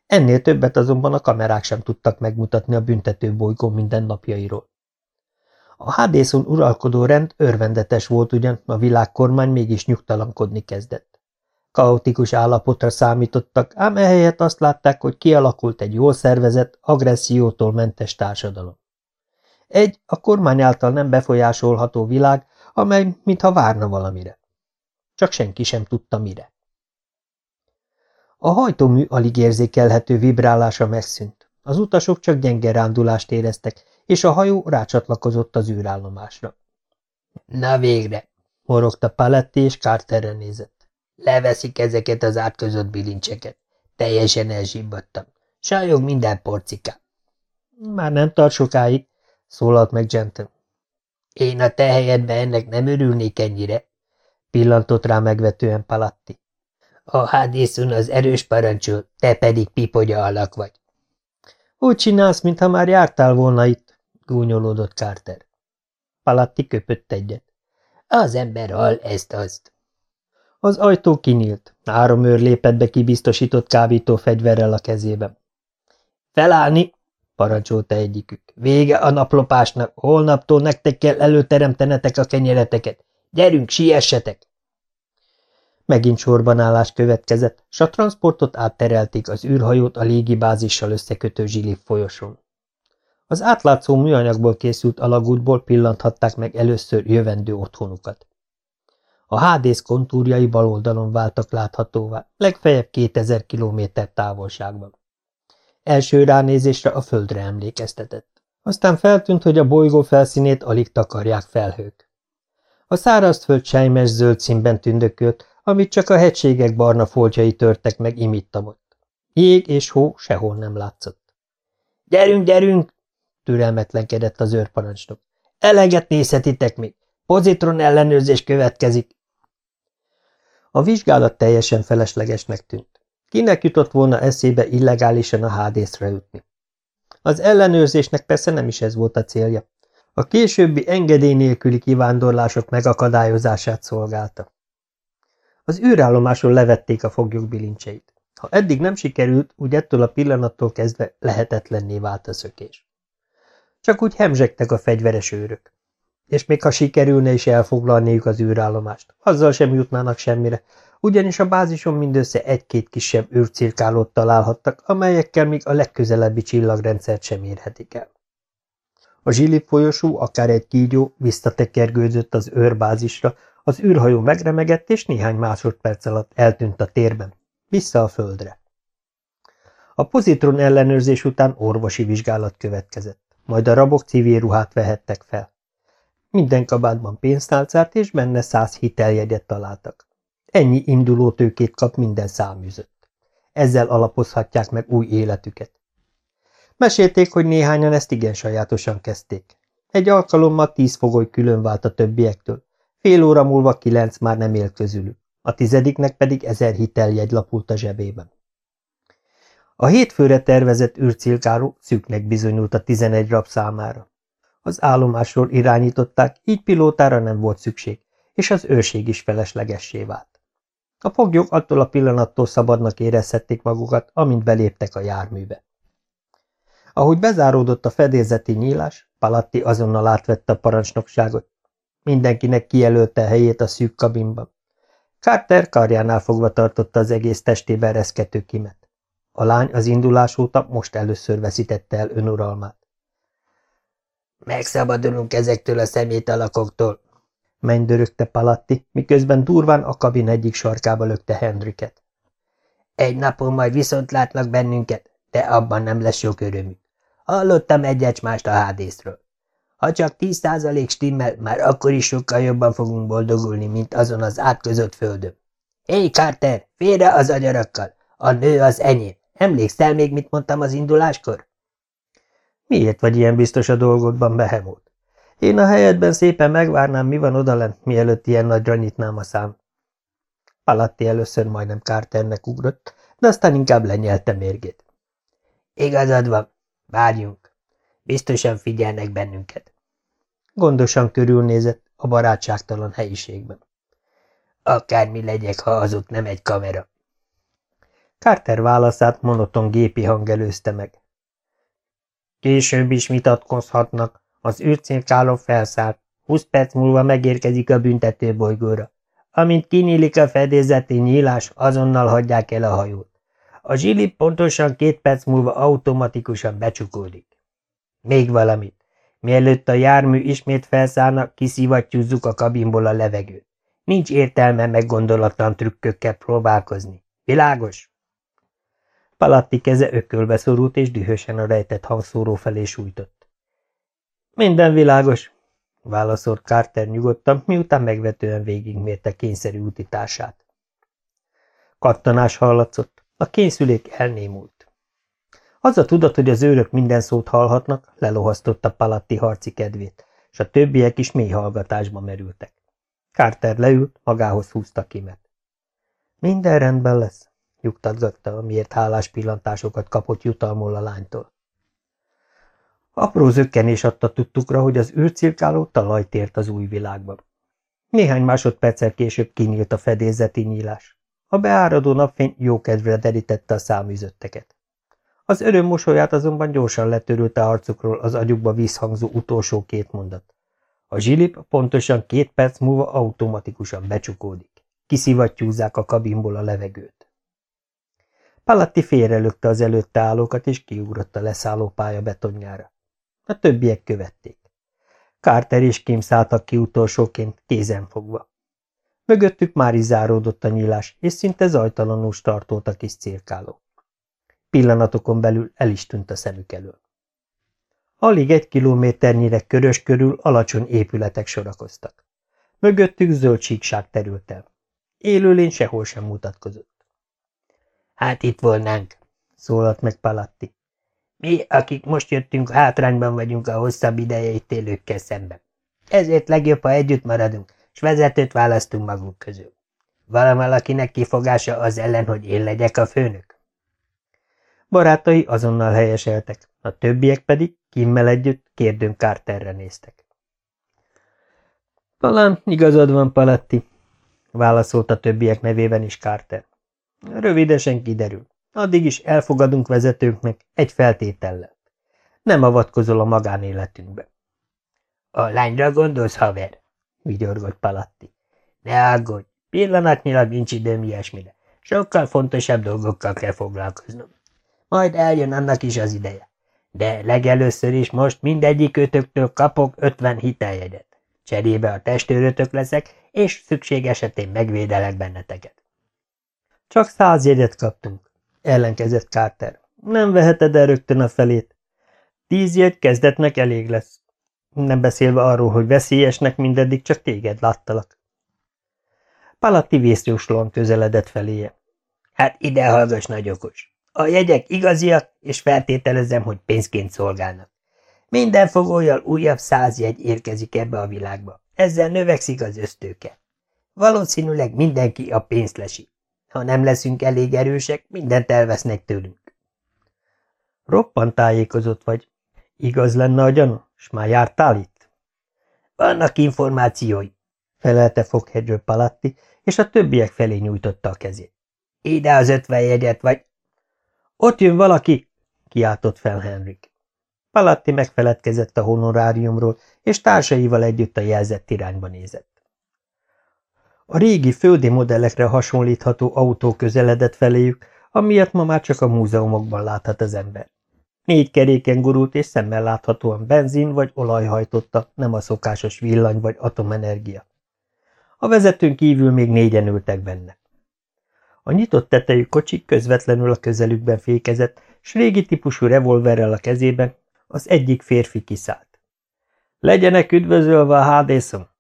Ennél többet azonban a kamerák sem tudtak megmutatni a büntető bolygó mindennapjairól. A hádészon uralkodó rend örvendetes volt ugyan, a világkormány mégis nyugtalankodni kezdett. Kaotikus állapotra számítottak, ám ehelyett azt látták, hogy kialakult egy jól szervezett, agressziótól mentes társadalom. Egy a kormány által nem befolyásolható világ, amely mintha várna valamire. Csak senki sem tudta mire. A hajtómű alig érzékelhető vibrálása megszűnt. Az utasok csak gyenge rándulást éreztek, és a hajó rácsatlakozott az űrállomásra. – Na végre! – morogta Paletti, és Carterre nézett. – Leveszik ezeket az átközött bilincseket. Teljesen elzsibbadtam. Sajog minden porciká. – Már nem tart sokáig – szólalt meg Gentle. – Én a te helyedben ennek nem örülnék ennyire – pillantott rá megvetően Palatti. A hádészun az erős parancsol, te pedig pipogya alak vagy. Úgy csinálsz, mintha már jártál volna itt, gúnyolódott Carter. Palatti köpött egyet. Az ember hal ezt-azt. Az ajtó kinyílt. Három őr lépett be kibiztosított kábító fegyverrel a kezében. Felállni, parancsolta egyikük. Vége a naplopásnak, holnaptól nektek kell előteremtenetek a kenyereteket. Gyerünk, siessetek! Megint sorbanállás következett, s a transportot átterelték az űrhajót a légibázissal összekötő zsilip folyosón. Az átlátszó műanyagból készült alagútból pillanthatták meg először jövendő otthonukat. A hádész kontúrjai bal oldalon váltak láthatóvá, legfeljebb 2000 kilométer távolságban. Első ránézésre a földre emlékeztetett. Aztán feltűnt, hogy a bolygó felszínét alig takarják felhők. A szárazföld sejmes zöld színben tündökölt, amit csak a hegységek barna foltjai törtek meg imittamot. Jég és hó sehol nem látszott. – Gyerünk, gyerünk! – türelmetlenkedett az őrparancsnok. – Eleget nézhetitek még! Pozitron ellenőrzés következik! A vizsgálat teljesen feleslegesnek tűnt. Kinek jutott volna eszébe illegálisan a hádészre ütni? Az ellenőrzésnek persze nem is ez volt a célja. A későbbi engedély nélküli kivándorlások megakadályozását szolgálta. Az űrállomáson levették a foglyok bilincseit. Ha eddig nem sikerült, úgy ettől a pillanattól kezdve lehetetlenné vált a szökés. Csak úgy hemzsegtek a fegyveres őrök. És még ha sikerülne is elfoglalniuk az űrállomást, azzal sem jutnának semmire, ugyanis a bázison mindössze egy-két kisebb űrcirkálót találhattak, amelyekkel még a legközelebbi csillagrendszert sem érhetik el. A zsilip folyosó, akár egy kígyó, visszatekergőzött az őrbázisra, az űrhajó megremegett, és néhány másodperc alatt eltűnt a térben, vissza a földre. A pozitron ellenőrzés után orvosi vizsgálat következett, majd a rabok civil ruhát vehettek fel. Minden kabátban pénztálcát és benne száz hiteljegyet találtak. Ennyi induló tőkét kap minden száműzött. Ezzel alapozhatják meg új életüket. Mesélték, hogy néhányan ezt igen sajátosan kezdték. Egy alkalommal tíz fogoly külön vált a többiektől, Fél óra múlva kilenc már nem élt közülük, a tizediknek pedig ezer hiteljegy lapult a zsebében. A hétfőre tervezett űrcilkáró szűknek bizonyult a tizenegy rab számára. Az állomásról irányították, így pilótára nem volt szükség, és az őrség is feleslegessé vált. A foglyok attól a pillanattól szabadnak érezhették magukat, amint beléptek a járműbe. Ahogy bezáródott a fedélzeti nyílás, Palatti azonnal átvette a parancsnokságot, Mindenkinek kijelölte helyét a szűk kabinban. Carter karjánál fogva tartotta az egész testében reszkető kimet. A lány az indulás óta most először veszítette el önuralmát. Megszabadulunk ezektől a szemét alakoktól, mennydörögte Palatti, miközben durván a kabin egyik sarkába lökte Hendriket. Egy napon majd viszont látlak bennünket, de abban nem lesz sok örömük. Hallottam egy mást a hádészről. Ha csak tíz százalék stimmel, már akkor is sokkal jobban fogunk boldogulni, mint azon az átközött földön. Hé, Carter, félre az agyarakkal! A nő az enyém. Emlékszel még, mit mondtam az induláskor? Miért vagy ilyen biztos a dolgodban, Behemót? Én a helyedben szépen megvárnám, mi van odalent, mielőtt ilyen nagyra nyitnám a szám. Palatti először majdnem Carternek ugrott, de aztán inkább lenyelte mérgét. Igazad van, várjunk. Biztosan figyelnek bennünket. Gondosan körülnézett a barátságtalan helyiségben. Akármi legyek, ha azok nem egy kamera. Carter válaszát monoton gépi hang előzte meg. Később is vitatkozhatnak, az űrcirkáló felszállt, húsz perc múlva megérkezik a büntetőbolygóra. Amint kinyílik a fedélzeti nyílás, azonnal hagyják el a hajót. A zsilip pontosan két perc múlva automatikusan becsukódik. Még valamit. Mielőtt a jármű ismét felszállna, kiszivattyúzzuk a kabinból a levegőt. Nincs értelme meggondolatlan trükkökkel próbálkozni. Világos? Palatti keze ökölbe szorult, és dühösen a rejtett hangszóró felé sújtott. Minden világos, válaszolt Carter nyugodtan, miután megvetően végigmérte kényszerű útitársát. Kattanás hallatszott, a kényszülék elnémult. Az a tudat, hogy az őrök minden szót hallhatnak, lelohasztotta Palatti harci kedvét, és a többiek is mély hallgatásba merültek. Carter leült, magához húzta Kimet. Minden rendben lesz, nyugtatgatta, amiért hálás pillantásokat kapott jutalmul a lánytól. Apró zökkenés adta tudtukra, hogy az űrcirkáló talajt ért az új világban. Néhány másodperccel később kinyílt a fedélzeti nyílás. A beáradó napfény jókedvre derítette a száműzötteket. Az öröm mosolyát azonban gyorsan letörülte arcukról az agyukba vízhangzó utolsó két mondat. A zsilip pontosan két perc múlva automatikusan becsukódik. Kiszivattyúzzák a kabinból a levegőt. Palatti félrelökte az előtte állókat, és kiugrott a leszálló pálya betonjára. A többiek követték. Carter és Kim szálltak ki utolsóként, kézen fogva. Mögöttük már is záródott a nyílás, és szinte zajtalanul startolt a kis cirkáló. Pillanatokon belül el is tűnt a szemük elől. Alig egy kilométernyire körös körül alacsony épületek sorakoztak. Mögöttük zöld síkság terült el. Élőlény sehol sem mutatkozott. Hát itt volnánk, szólalt meg Palatti. Mi, akik most jöttünk, hátrányban vagyunk a hosszabb ideje itt élőkkel szemben. Ezért legjobb, ha együtt maradunk, és vezetőt választunk magunk közül. Valamalakinek kifogása az ellen, hogy én legyek a főnök? Barátai azonnal helyeseltek, a többiek pedig, Kimmel együtt, kérdőn Carterre néztek. Talán igazad van, Palatti, válaszolt a többiek nevében is Carter. Rövidesen kiderül. Addig is elfogadunk vezetőnknek egy feltétellel. Nem avatkozol a magánéletünkbe. A lányra gondolsz, haver? vigyorgott Palatti. Ne aggódj, pillanatnyilag nincs időm ilyesmire. Sokkal fontosabb dolgokkal kell foglalkoznom. Majd eljön annak is az ideje. De legelőször is most mindegyik ötöktől kapok ötven hiteljegyet. Cserébe a testőrötök leszek, és szükség esetén megvédelek benneteket. Csak száz jegyet kaptunk, ellenkezett Carter. Nem veheted el rögtön a felét. Tíz jegy kezdetnek elég lesz. Nem beszélve arról, hogy veszélyesnek mindeddig csak téged láttalak. Palatti vészjóslóan közeledett feléje. Hát ide hallgass, nagyokos. A jegyek igaziak, és feltételezem, hogy pénzként szolgálnak. Minden fogójal újabb száz jegy érkezik ebbe a világba. Ezzel növekszik az ösztőke. Valószínűleg mindenki a pénzt lesi. Ha nem leszünk elég erősek, mindent elvesznek tőlünk. Roppant tájékozott vagy. Igaz lenne a gyanú, s már jártál itt? Vannak információi, felelte Foghedről Palatti, és a többiek felé nyújtotta a kezét. Ide az ötven jegyet, vagy... Ott jön valaki, kiáltott fel Henrik. Palatti megfeledkezett a honoráriumról, és társaival együtt a jelzett irányba nézett. A régi földi modellekre hasonlítható autó közeledett feléjük, amiatt ma már csak a múzeumokban láthat az ember. Négy keréken gurult és szemmel láthatóan benzin vagy olaj hajtotta, nem a szokásos villany vagy atomenergia. A vezetőn kívül még négyen ültek benne. A nyitott tetejű kocsi közvetlenül a közelükben fékezett, s régi típusú revolverrel a kezében az egyik férfi kiszállt. Legyenek üdvözölve a hádészom!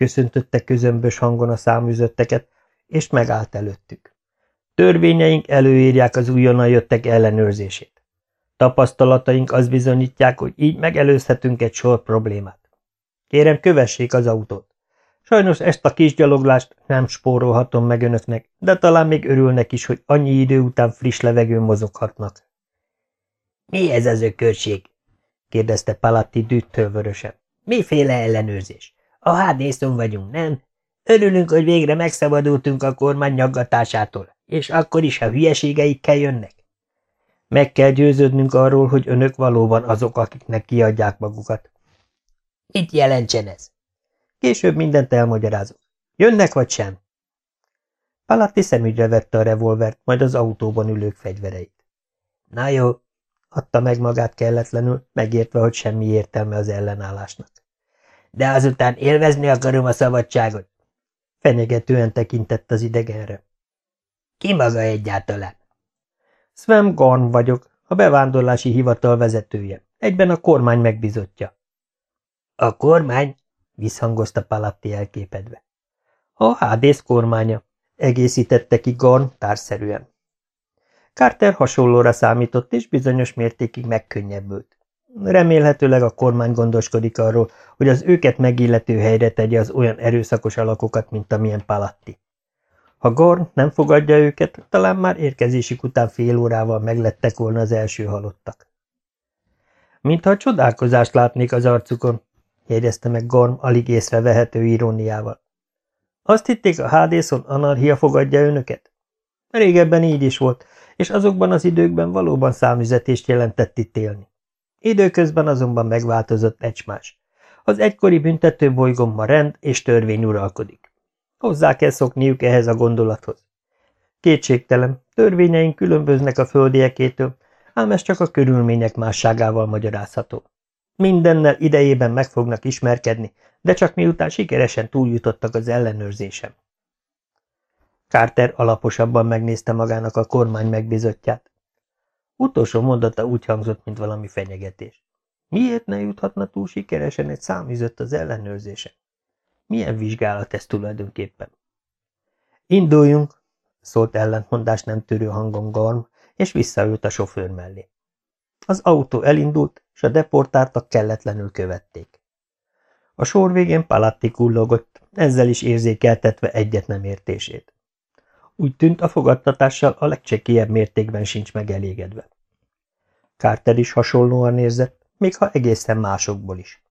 Köszöntötte közömbös hangon a száműzötteket, és megállt előttük. Törvényeink előírják az újonnan jöttek ellenőrzését. Tapasztalataink azt bizonyítják, hogy így megelőzhetünk egy sor problémát. Kérem, kövessék az autót. Sajnos ezt a kis gyaloglást nem spórolhatom meg önöknek, de talán még örülnek is, hogy annyi idő után friss levegőn mozoghatnak. – Mi ez az ökörség? – kérdezte Palatti dűttől vörösen. – Miféle ellenőrzés? A hádészon vagyunk, nem? Örülünk, hogy végre megszabadultunk a kormány nyaggatásától, és akkor is, ha hülyeségeikkel jönnek. Meg kell győződnünk arról, hogy önök valóban azok, akiknek kiadják magukat. Mit jelentsen ez? Később mindent elmagyarázok. Jönnek vagy sem? Palatti szemügyre vette a revolvert, majd az autóban ülők fegyvereit. Na jó, adta meg magát kelletlenül, megértve, hogy semmi értelme az ellenállásnak. De azután élvezni akarom a szabadságot. Fenyegetően tekintett az idegenre. Ki maga egyáltalán? Sven Gorn vagyok, a bevándorlási hivatal vezetője, egyben a kormány megbizotja. A kormány? visszhangozta Palatti elképedve. A hádész kormánya, egészítette ki Gorn társzerűen. Carter hasonlóra számított, és bizonyos mértékig megkönnyebbült. Remélhetőleg a kormány gondoskodik arról, hogy az őket megillető helyre tegye az olyan erőszakos alakokat, mint amilyen Palatti. Ha Gorn nem fogadja őket, talán már érkezésük után fél órával meglettek volna az első halottak. Mintha csodálkozást látnék az arcukon, jegyezte meg Gorm alig észrevehető iróniával. Azt hitték, a hádészon anarchia fogadja önöket? Régebben így is volt, és azokban az időkben valóban számüzetést jelentett itt élni. Időközben azonban megváltozott egymás. Az egykori büntetőbolygón ma rend és törvény uralkodik. Hozzá kell szokniuk ehhez a gondolathoz. Kétségtelen, törvényeink különböznek a földiekétől, ám ez csak a körülmények másságával magyarázható. Mindennel idejében meg fognak ismerkedni, de csak miután sikeresen túljutottak az ellenőrzésem. Carter alaposabban megnézte magának a kormány megbizotját. Utolsó mondata úgy hangzott, mint valami fenyegetés. Miért ne juthatna túl sikeresen egy számüzött az ellenőrzésen? Milyen vizsgálat ez tulajdonképpen? Induljunk, szólt ellentmondás nem tűrő hangon Garm, és visszaült a sofőr mellé. Az autó elindult, és a deportáltak kelletlenül követték. A sor végén Palatti kullogott, ezzel is érzékeltetve egyet nem értését. Úgy tűnt, a fogadtatással a legcsekélyebb mértékben sincs megelégedve. Carter is hasonlóan érzett, még ha egészen másokból is.